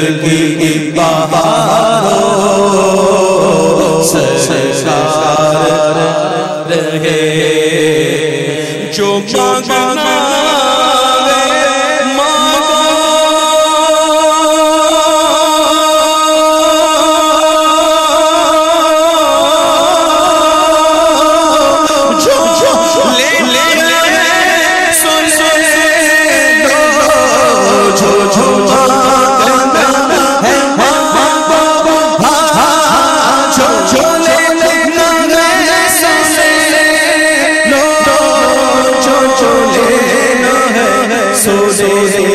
کی بہارو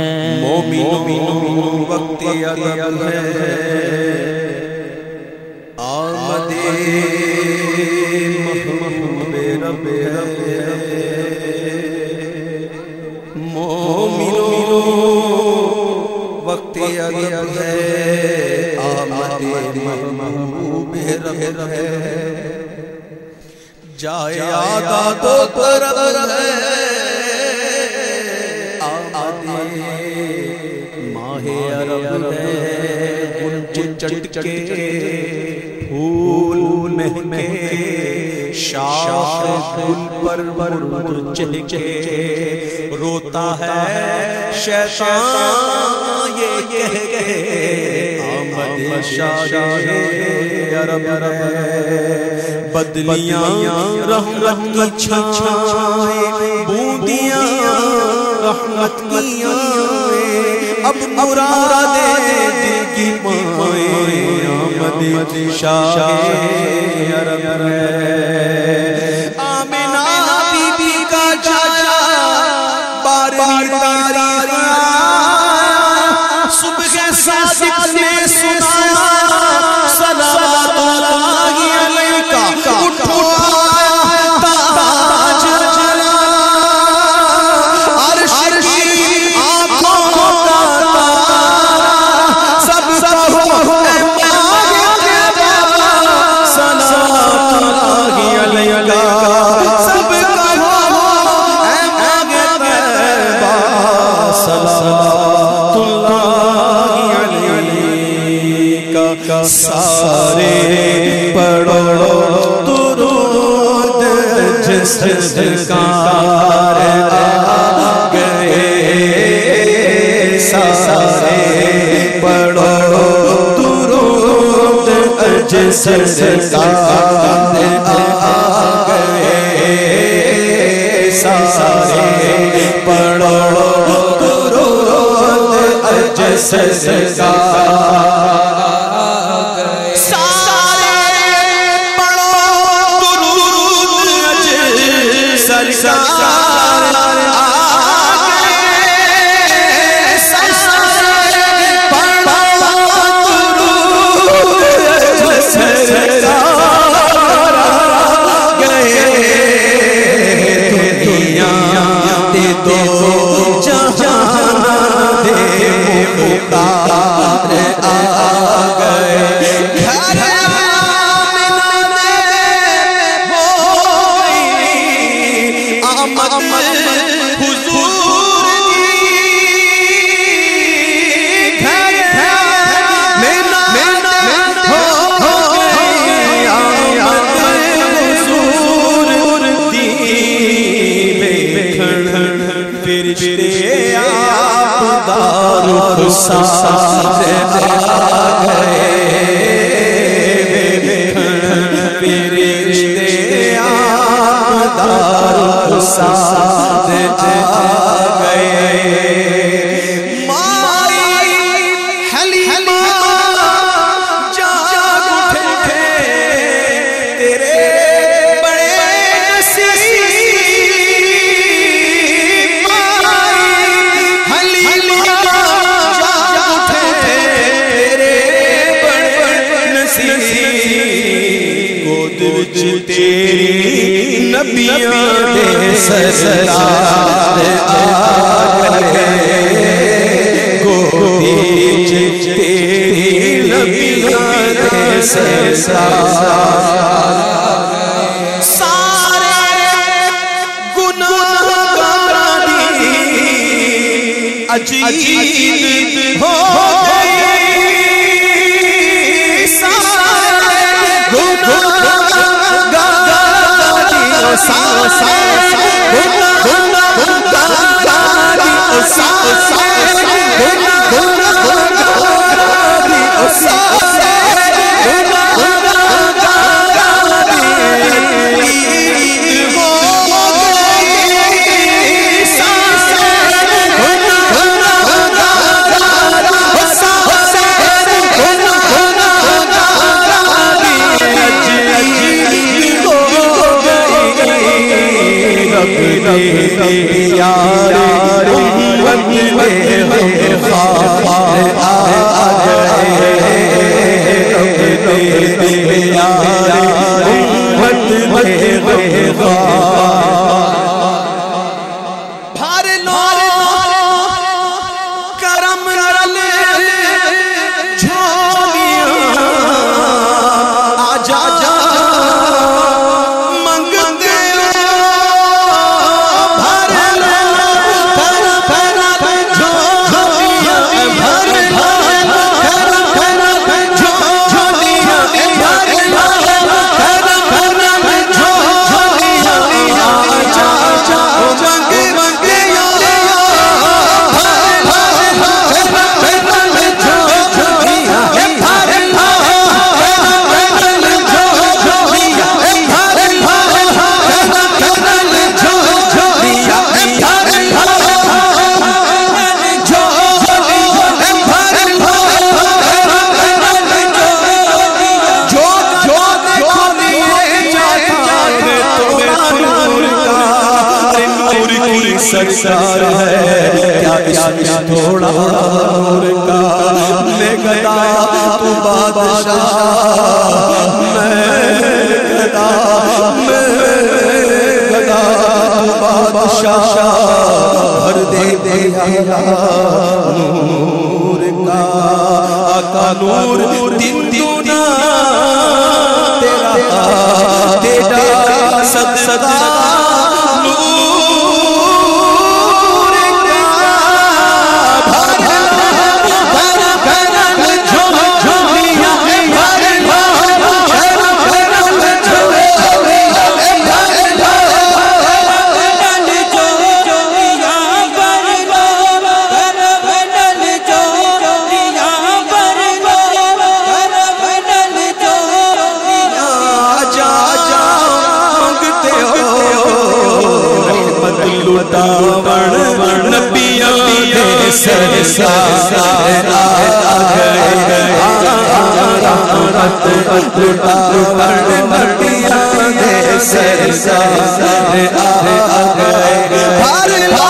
ہیں مومنو وقت ادب ہے، آمد محمد رب مومنو وقت ادب ہے آمد محبوب رب ہے۔ جائے آگا تو طرف ہے۔ گل چٹ کے پھول مہکے شاخ گل پر پر چل کے روتا ہے شیطان یہ کہہ کے آمد شاہ عرب بدلیاں رحمت کی چھائیں بوندیاں رحمت کی آئیں اب مراد دل کی مائیں آمد شاہ عرب ہے۔ علیکہ سارے پڑھو درود جس سرکار آ گئے سارے پڑھو درود جس سرکار آ گئے سارے پڑھو درود جس سرکار سارے سارے آ دار سارے عجیب ہو گئی سارے گناہگاراں دی سا سرسار ہے، کیا اس تھوڑا نور کا میں گدا تو بادشاہ، میں گدا میں گدا تو بادشاہ بھر دے دیا نور کا، آقا نور دن دونا تیرا تیرا صدقہ نبیاں دے سر سارے آ گئے رحمت لٹاون نبیاں دے سر سارے آ گئے بھر لاؤ